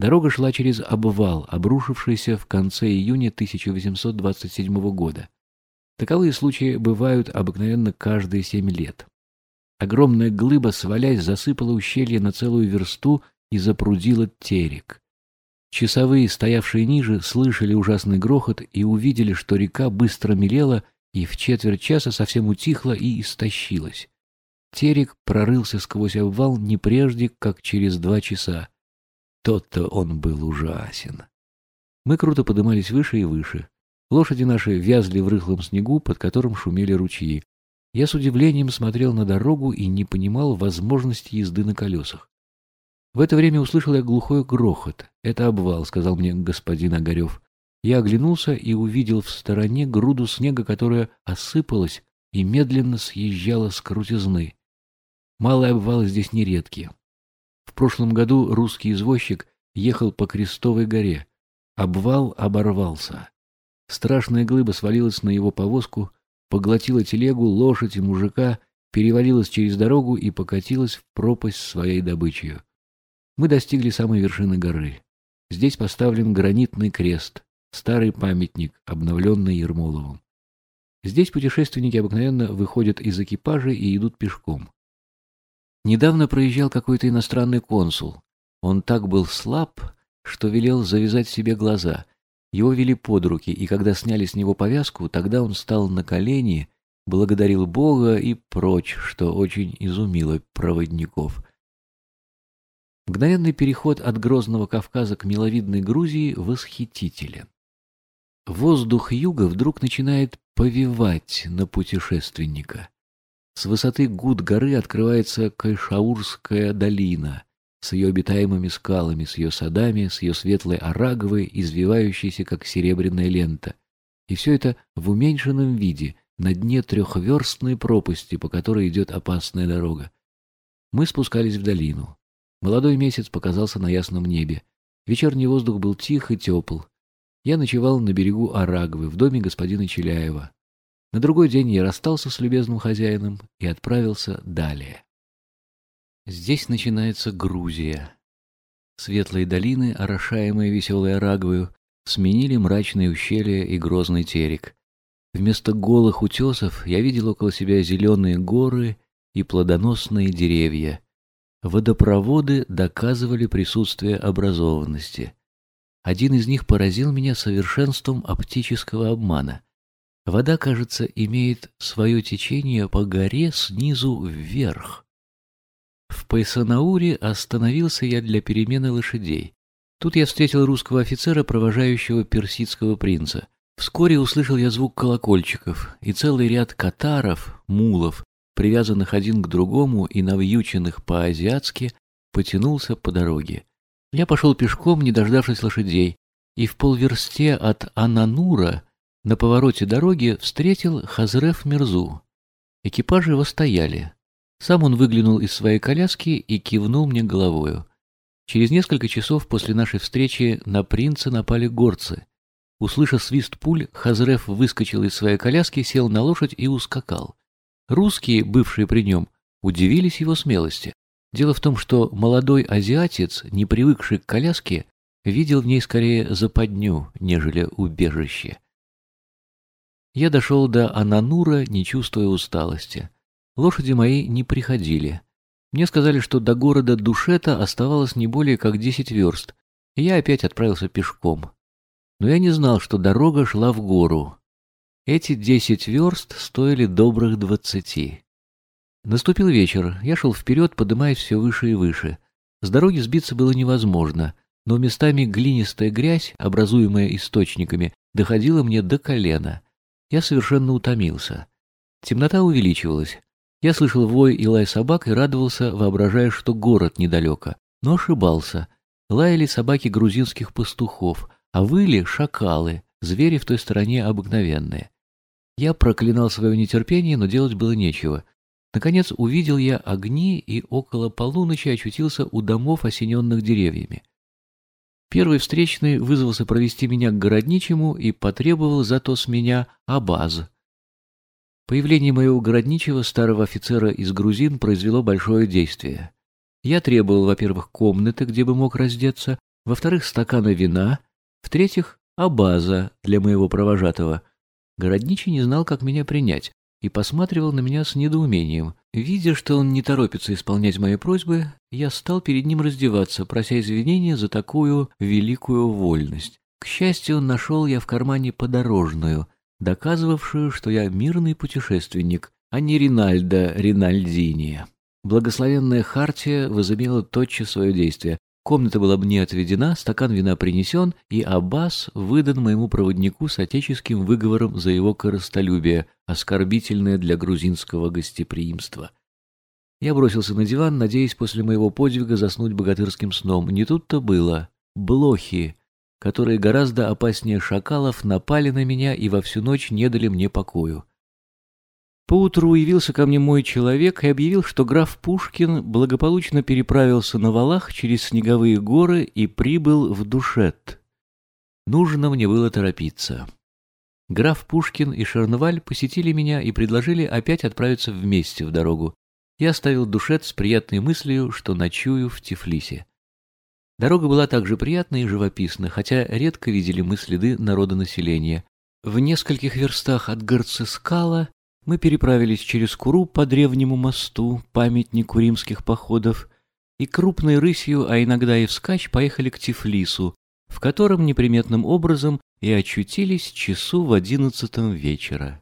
Дорога шла через обвал, обрушившийся в конце июня 1827 года. Таковые случаи бывают обыкновенно каждые семь лет. Огромная глыба, свалясь, засыпала ущелье на целую версту и запрудила терек. Часовые, стоявшие ниже, слышали ужасный грохот и увидели, что река быстро мелела и в четверть часа совсем утихла и истощилась. Терек прорылся сквозь обвал не прежде, как через два часа. Тот-то он был ужасен. Мы круто подымались выше и выше. Лошади наши вязли в рыхлом снегу, под которым шумели ручьи. Я с удивлением смотрел на дорогу и не понимал возможности езды на колесах. В это время услышал я глухой грохот. «Это обвал», — сказал мне господин Огарев. Я оглянулся и увидел в стороне груду снега, которая осыпалась и медленно съезжала с крутизны. Малые обвалы здесь нередки. В прошлом году русский извозчик ехал по Крестовой горе. Обвал оборвался. Страшная глыба свалилась на его повозку, поглотила телегу, лошадь и мужика, перевалилась через дорогу и покатилась в пропасть своей добычей. Мы достигли самой вершины горы. Здесь поставлен гранитный крест, старый памятник, обновленный Ермоловым. Здесь путешественники обыкновенно выходят из экипажа и идут пешком. Недавно проезжал какой-то иностранный консул. Он так был слаб, что велел завязать себе глаза. Его вели под руки, и когда сняли с него повязку, тогда он стал на колени, благодарил Бога и прочь, что очень изумило проводников. Мгновенный переход от грозного Кавказа к миловидной Грузии восхитителен. Воздух юга вдруг начинает повивать на путешественника. С высоты гуд горы открывается Кайшаурская долина с ее обитаемыми скалами, с ее садами, с ее светлой араговой, извивающейся, как серебряная лента. И все это в уменьшенном виде, на дне трехверстной пропасти, по которой идет опасная дорога. Мы спускались в долину. Молодой месяц показался на ясном небе. Вечерний воздух был тих и тепл. Я ночевал на берегу Араговы, в доме господина Челяева. На другой день я расстался с любезным хозяином и отправился далее. Здесь начинается Грузия. Светлые долины, орошаемые веселой Араговою, сменили мрачные ущелья и грозный терек. Вместо голых утесов я видел около себя зеленые горы и плодоносные деревья. Водопроводы доказывали присутствие образованности. Один из них поразил меня совершенством оптического обмана. Вода, кажется, имеет свое течение по горе снизу вверх. В Пайсанауре остановился я для перемены лошадей. Тут я встретил русского офицера, провожающего персидского принца. Вскоре услышал я звук колокольчиков, и целый ряд катаров, мулов, привязанных один к другому и навьюченных по-азиатски, потянулся по дороге. Я пошел пешком, не дождавшись лошадей, и в полверсте от Ананура на повороте дороги встретил Хазреф Мирзу. Экипажи его стояли. Сам он выглянул из своей коляски и кивнул мне головою. Через несколько часов после нашей встречи на принца напали горцы. Услышав свист пуль, Хазреф выскочил из своей коляски, сел на лошадь и ускакал. Русские, бывшие при нем, удивились его смелости. Дело в том, что молодой азиатец, не привыкший к коляске, видел в ней скорее западню, нежели убежище. Я дошел до Ананура, не чувствуя усталости. Лошади мои не приходили. Мне сказали, что до города Душета оставалось не более как десять верст, и я опять отправился пешком. Но я не знал, что дорога шла в гору. Эти десять верст стоили добрых двадцати. Наступил вечер, я шел вперед, поднимаясь все выше и выше. С дороги сбиться было невозможно, но местами глинистая грязь, образуемая источниками, доходила мне до колена — я совершенно утомился. Темнота увеличивалась. Я слышал вой и лай собак и радовался, воображая, что город недалеко. Но ошибался. Лаяли собаки грузинских пастухов, а выли шакалы, звери в той стороне обыкновенные. Я проклинал свое нетерпение, но делать было нечего. Наконец увидел я огни и около полуночи очутился у домов, осененных деревьями. Первый встречный вызвался провести меня к городничему и потребовал зато с меня абаз. Появление моего городничего, старого офицера из грузин, произвело большое действие. Я требовал, во-первых, комнаты, где бы мог раздеться, во-вторых, стакана вина, в-третьих, абаза для моего провожатого. Городничий не знал, как меня принять, и посматривал на меня с недоумением. Видя, что он не торопится исполнять мои просьбы, я стал перед ним раздеваться, прося извинения за такую великую вольность. К счастью, нашел я в кармане подорожную, доказывавшую, что я мирный путешественник, а не Ринальдо Ринальдини. Благословенная хартия возымела тотчас свое действие. Комната была мне отведена, стакан вина принесен, и Аббас выдан моему проводнику с отеческим выговором за его коростолюбие, оскорбительное для грузинского гостеприимства. Я бросился на диван, надеясь после моего подвига заснуть богатырским сном. Не тут-то было. Блохи, которые гораздо опаснее шакалов, напали на меня и во всю ночь не дали мне покою. Поутру явился ко мне мой человек и объявил, что граф Пушкин благополучно переправился на валах через снеговые горы и прибыл в Душет. Нужно мне было торопиться. Граф Пушкин и Шарнваль посетили меня и предложили опять отправиться вместе в дорогу. Я оставил Душет с приятной мыслью, что ночую в Тифлисе. Дорога была также приятна и живописна, хотя редко видели мы следы народонаселения. В нескольких верстах от Горцескала мы переправились через Куру по древнему мосту, памятнику римских походов, и крупной рысью, а иногда и вскачь, поехали к Тифлису, в котором неприметным образом и очутились часу в одиннадцатом вечера.